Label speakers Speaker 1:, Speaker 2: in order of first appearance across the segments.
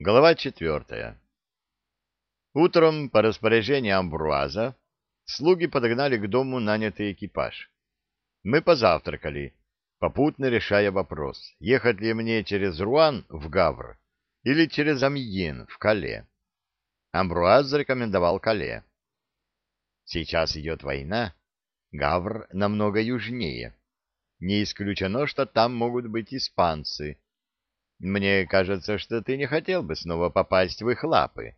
Speaker 1: Глава четвертая. Утром по распоряжению Амбруаза слуги подогнали к дому нанятый экипаж. Мы позавтракали, попутно решая вопрос, ехать ли мне через Руан в Гавр или через Амьен в Кале. Амбруаз зарекомендовал Кале. Сейчас идет война, Гавр намного южнее. Не исключено, что там могут быть испанцы, мне кажется, что ты не хотел бы снова попасть в их лапы.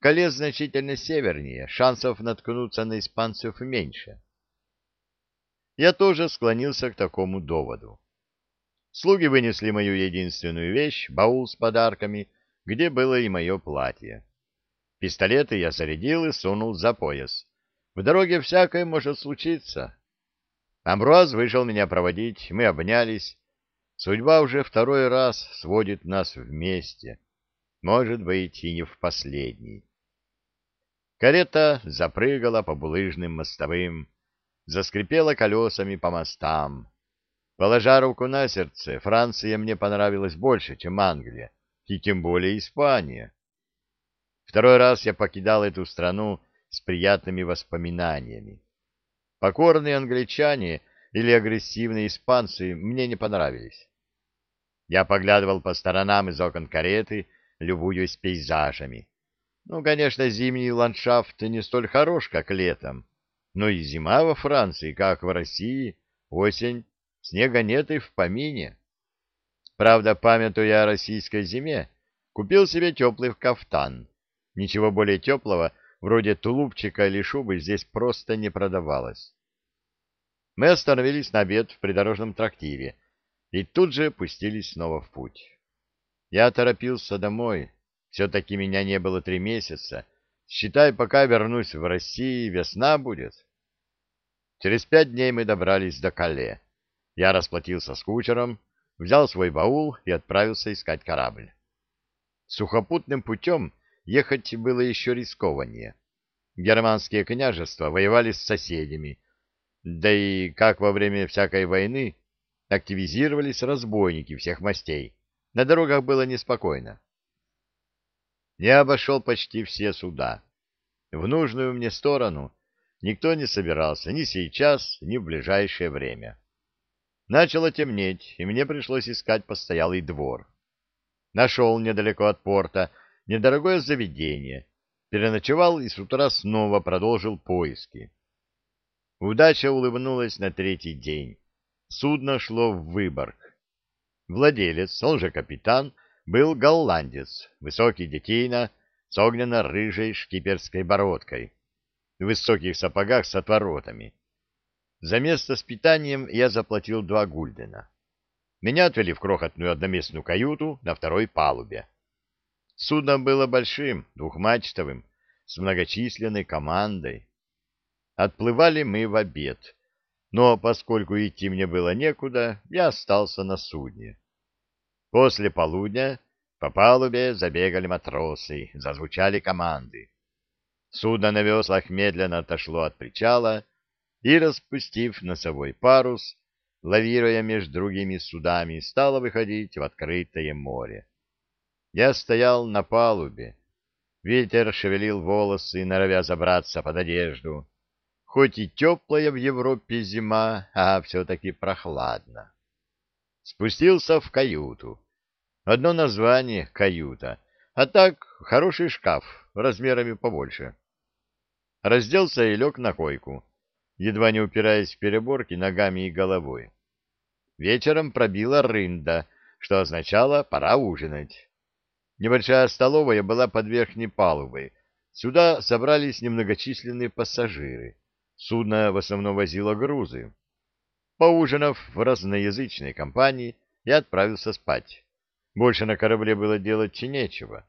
Speaker 1: Колес значительно севернее, шансов наткнуться на испанцев меньше. Я тоже склонился к такому доводу. Слуги вынесли мою единственную вещь, баул с подарками, где было и мое платье. Пистолеты я зарядил и сунул за пояс. В дороге всякое может случиться. Амброаз вышел меня проводить, мы обнялись, Судьба уже второй раз сводит нас вместе, может быть, и не в последний. Карета запрыгала по булыжным мостовым, заскрипела колесами по мостам. Положа руку на сердце, Франция мне понравилась больше, чем Англия, и тем более Испания. Второй раз я покидал эту страну с приятными воспоминаниями. Покорные англичане — или агрессивные испанцы мне не понравились. Я поглядывал по сторонам из окон кареты, любуясь пейзажами. Ну, конечно, зимний ландшафт не столь хорош, как летом, но и зима во Франции, как в России, осень, снега нет и в помине. Правда, памятуя о российской зиме, купил себе теплый кафтан. Ничего более теплого, вроде тулупчика или шубы, здесь просто не продавалось. Мы остановились на обед в придорожном трактире и тут же пустились снова в путь. Я торопился домой. Все-таки меня не было три месяца. Считай, пока вернусь в Россию, весна будет. Через пять дней мы добрались до Кале. Я расплатился с кучером, взял свой баул и отправился искать корабль. Сухопутным путем ехать было еще рискованнее. Германские княжества воевали с соседями, да и как во время всякой войны активизировались разбойники всех мастей. На дорогах было неспокойно. Я обошел почти все суда. В нужную мне сторону никто не собирался ни сейчас, ни в ближайшее время. Начало темнеть, и мне пришлось искать постоялый двор. Нашел недалеко от порта недорогое заведение, переночевал и с утра снова продолжил поиски. Удача улыбнулась на третий день. Судно шло в Выборг. Владелец, он же капитан, был голландец, высокий детина, с огненно-рыжей шкиперской бородкой, в высоких сапогах с отворотами. За место с питанием я заплатил два гульдена. Меня отвели в крохотную одноместную каюту на второй палубе. Судно было большим, двухмачтовым, с многочисленной командой. Отплывали мы в обед, но поскольку идти мне было некуда, я остался на судне. После полудня по палубе забегали матросы, зазвучали команды. Судно на веслах медленно отошло от причала и, распустив носовой парус, лавируя между другими судами, стало выходить в открытое море. Я стоял на палубе. Ветер шевелил волосы, норовя забраться под одежду. Хоть и теплая в Европе зима, а все-таки прохладно. Спустился в каюту. Одно название — каюта, а так хороший шкаф, размерами побольше. Разделся и лег на койку, едва не упираясь в переборки ногами и головой. Вечером пробила рында, что означало «пора ужинать». Небольшая столовая была под верхней палубой. Сюда собрались немногочисленные пассажиры. Судно в основном возило грузы. Поужинав в разноязычной компании, я отправился спать. Больше на корабле было делать нечего.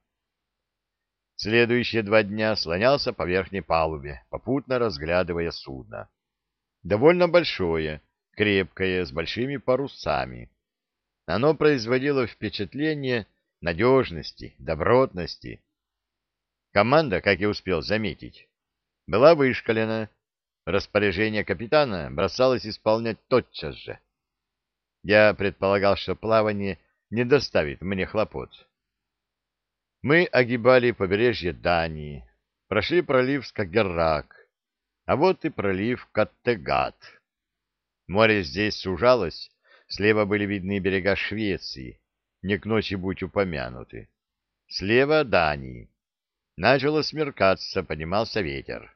Speaker 1: Следующие два дня слонялся по верхней палубе, попутно разглядывая судно. Довольно большое, крепкое, с большими парусами. Оно производило впечатление надежности, добротности. Команда, как я успел заметить, была вышкалена Распоряжение капитана бросалось исполнять тотчас же. Я предполагал, что плавание не доставит мне хлопот. Мы огибали побережье Дании, прошли пролив Скагеррак, а вот и пролив Каттегат. Море здесь сужалось, слева были видны берега Швеции, не к ночи будь упомянуты. Слева Дании. Начало смеркаться, поднимался ветер.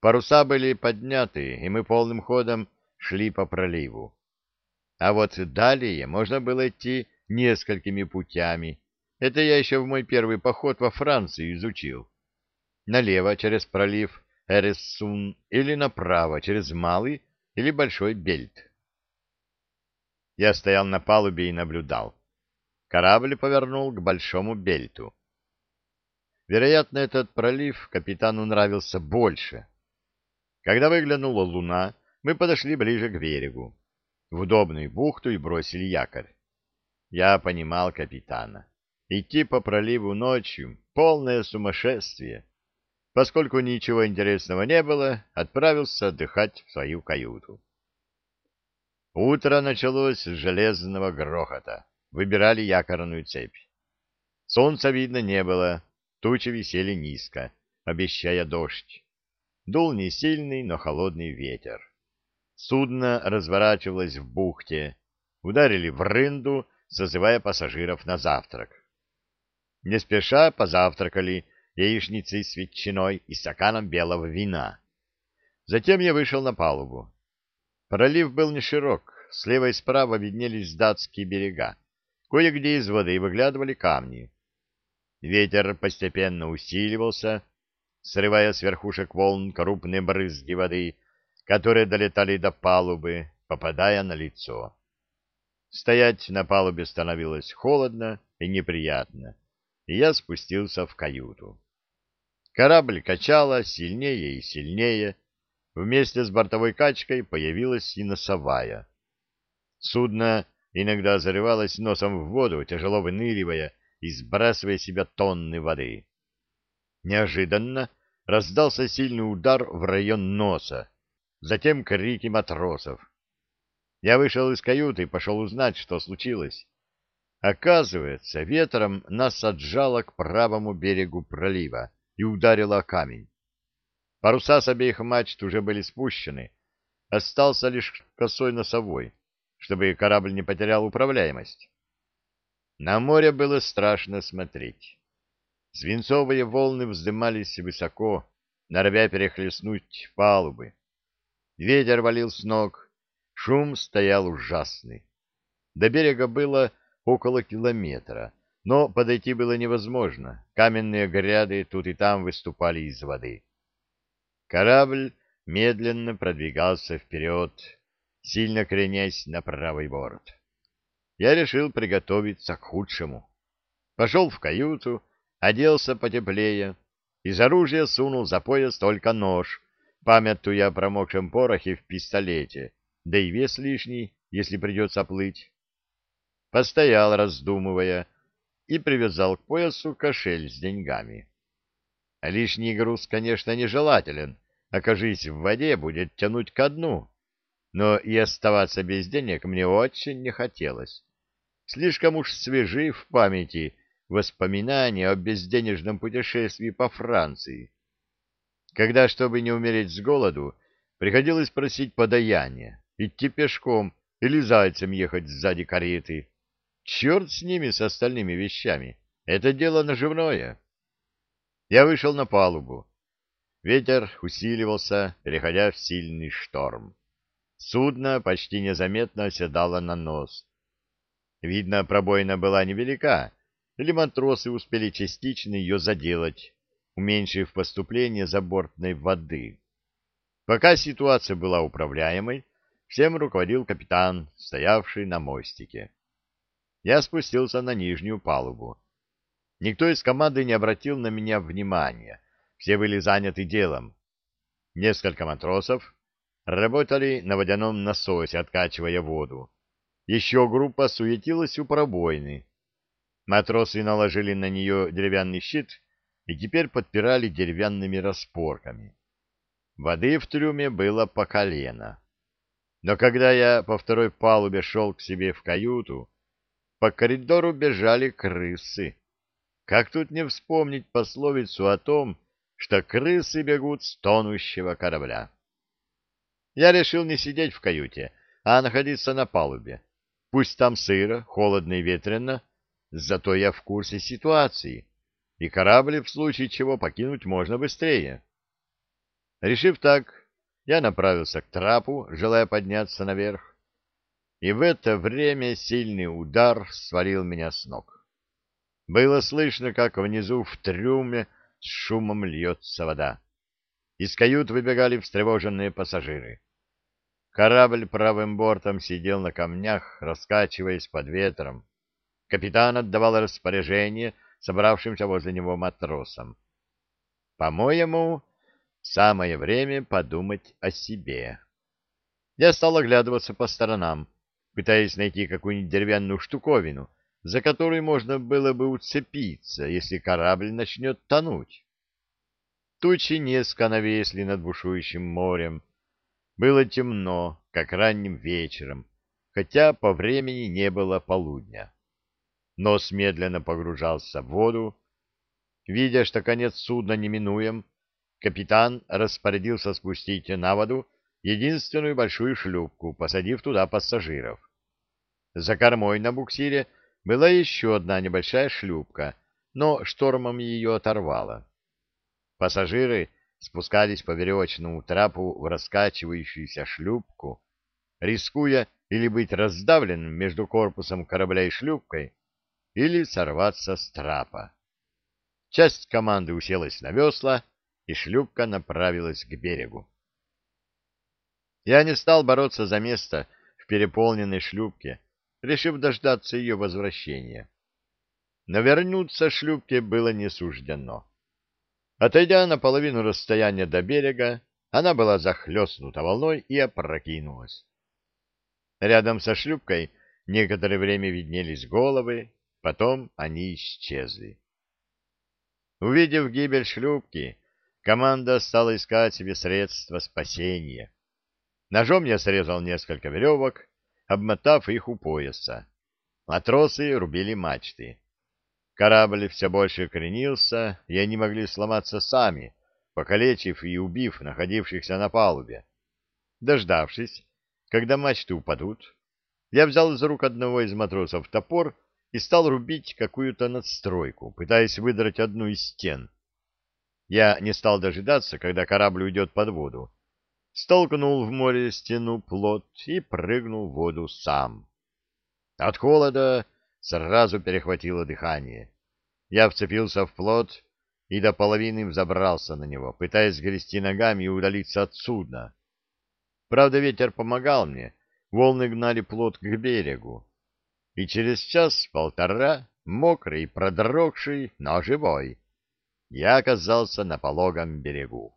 Speaker 1: Паруса были подняты, и мы полным ходом шли по проливу. А вот далее можно было идти несколькими путями. Это я еще в мой первый поход во Францию изучил. Налево через пролив Эрессун или направо через Малый или Большой Бельт. Я стоял на палубе и наблюдал. Корабль повернул к Большому Бельту. Вероятно, этот пролив капитану нравился больше. Когда выглянула луна, мы подошли ближе к берегу, в удобную бухту и бросили якорь. Я понимал капитана. Идти по проливу ночью — полное сумасшествие. Поскольку ничего интересного не было, отправился отдыхать в свою каюту. Утро началось с железного грохота. Выбирали якорную цепь. Солнца видно не было, тучи висели низко, обещая дождь. Дул не сильный, но холодный ветер. Судно разворачивалось в бухте. Ударили в рынду, созывая пассажиров на завтрак. Не спеша позавтракали яичницей с ветчиной и стаканом белого вина. Затем я вышел на палубу. Пролив был не широк, слева и справа виднелись датские берега. Кое-где из воды выглядывали камни. Ветер постепенно усиливался, срывая с верхушек волн крупные брызги воды, которые долетали до палубы, попадая на лицо. Стоять на палубе становилось холодно и неприятно, и я спустился в каюту. Корабль качало сильнее и сильнее. Вместе с бортовой качкой появилась и носовая. Судно иногда зарывалось носом в воду, тяжело выныривая и сбрасывая себя тонны воды. Неожиданно раздался сильный удар в район носа, затем крики матросов. Я вышел из каюты и пошел узнать, что случилось. Оказывается, ветром нас отжало к правому берегу пролива и ударило о камень. Паруса с обеих мачт уже были спущены, остался лишь косой носовой, чтобы корабль не потерял управляемость. На море было страшно смотреть. Свинцовые волны вздымались высоко, норовя перехлестнуть палубы. Ветер валил с ног, шум стоял ужасный. До берега было около километра, но подойти было невозможно. Каменные гряды тут и там выступали из воды. Корабль медленно продвигался вперед, сильно кренясь на правый борт. Я решил приготовиться к худшему. Пошел в каюту, оделся потеплее, из оружия сунул за пояс только нож, памятуя о промокшем порохе в пистолете, да и вес лишний, если придется плыть. Постоял, раздумывая, и привязал к поясу кошель с деньгами. Лишний груз, конечно, нежелателен, окажись в воде, будет тянуть ко дну, но и оставаться без денег мне очень не хотелось. Слишком уж свежи в памяти воспоминания о безденежном путешествии по Франции, когда, чтобы не умереть с голоду, приходилось просить подаяния, идти пешком или зайцем ехать сзади кареты. Черт с ними, с остальными вещами. Это дело наживное. Я вышел на палубу. Ветер усиливался, переходя в сильный шторм. Судно почти незаметно оседало на нос. Видно, пробоина была невелика, или матросы успели частично ее заделать, уменьшив поступление забортной воды. Пока ситуация была управляемой, всем руководил капитан, стоявший на мостике. Я спустился на нижнюю палубу. Никто из команды не обратил на меня внимания, все были заняты делом. Несколько матросов работали на водяном насосе, откачивая воду. Еще группа суетилась у пробоины. Матросы наложили на нее деревянный щит и теперь подпирали деревянными распорками. Воды в трюме было по колено. Но когда я по второй палубе шел к себе в каюту, по коридору бежали крысы. как тут не вспомнить пословицу о том, что крысы бегут с тонущего корабля? Я решил не сидеть в каюте, а находиться на палубе. Пусть там сыро, холодно и ветрено, зато я в курсе ситуации, и корабль в случае чего покинуть можно быстрее. Решив так, я направился к трапу, желая подняться наверх, и в это время сильный удар свалил меня с ног. Было слышно, как внизу в трюме с шумом льется вода. Из кают выбегали встревоженные пассажиры. Корабль правым бортом сидел на камнях, раскачиваясь под ветром. Капитан отдавал распоряжение собравшимся возле него матросам. По-моему, самое время подумать о себе. Я стал оглядываться по сторонам, пытаясь найти какую-нибудь деревянную штуковину, за которой можно было бы уцепиться, если корабль начнет тонуть. Тучи низко навесли над бушующим морем. Было темно, как ранним вечером, хотя по времени не было полудня. Нос медленно погружался в воду. Видя, что конец судна неминуем, капитан распорядился спустить на воду единственную большую шлюпку, посадив туда пассажиров. За кормой на буксире — была еще одна небольшая шлюпка, но штормом ее оторвало. Пассажиры спускались по веревочному трапу в раскачивающуюся шлюпку, рискуя или быть раздавленным между корпусом корабля и шлюпкой, или сорваться с трапа. Часть команды уселась на весла, и шлюпка направилась к берегу. Я не стал бороться за место в переполненной шлюпке, решив дождаться ее возвращения. Но вернуться шлюпке было не суждено. Отойдя на половину расстояния до берега, она была захлестнута волной и опрокинулась. Рядом со шлюпкой некоторое время виднелись головы, потом они исчезли. Увидев гибель шлюпки, команда стала искать себе средства спасения. Ножом я срезал несколько веревок обмотав их у пояса. Матросы рубили мачты. Корабль все больше кренился, и они могли сломаться сами, покалечив и убив находившихся на палубе. Дождавшись, когда мачты упадут, я взял из рук одного из матросов топор и стал рубить какую-то надстройку, пытаясь выдрать одну из стен. Я не стал дожидаться, когда корабль уйдет под воду, столкнул в море стену плот и прыгнул в воду сам. От холода сразу перехватило дыхание. Я вцепился в плот и до половины взобрался на него, пытаясь грести ногами и удалиться от судна. Правда, ветер помогал мне, волны гнали плот к берегу. И через час-полтора, мокрый, продрогший, но живой, я оказался на пологом берегу.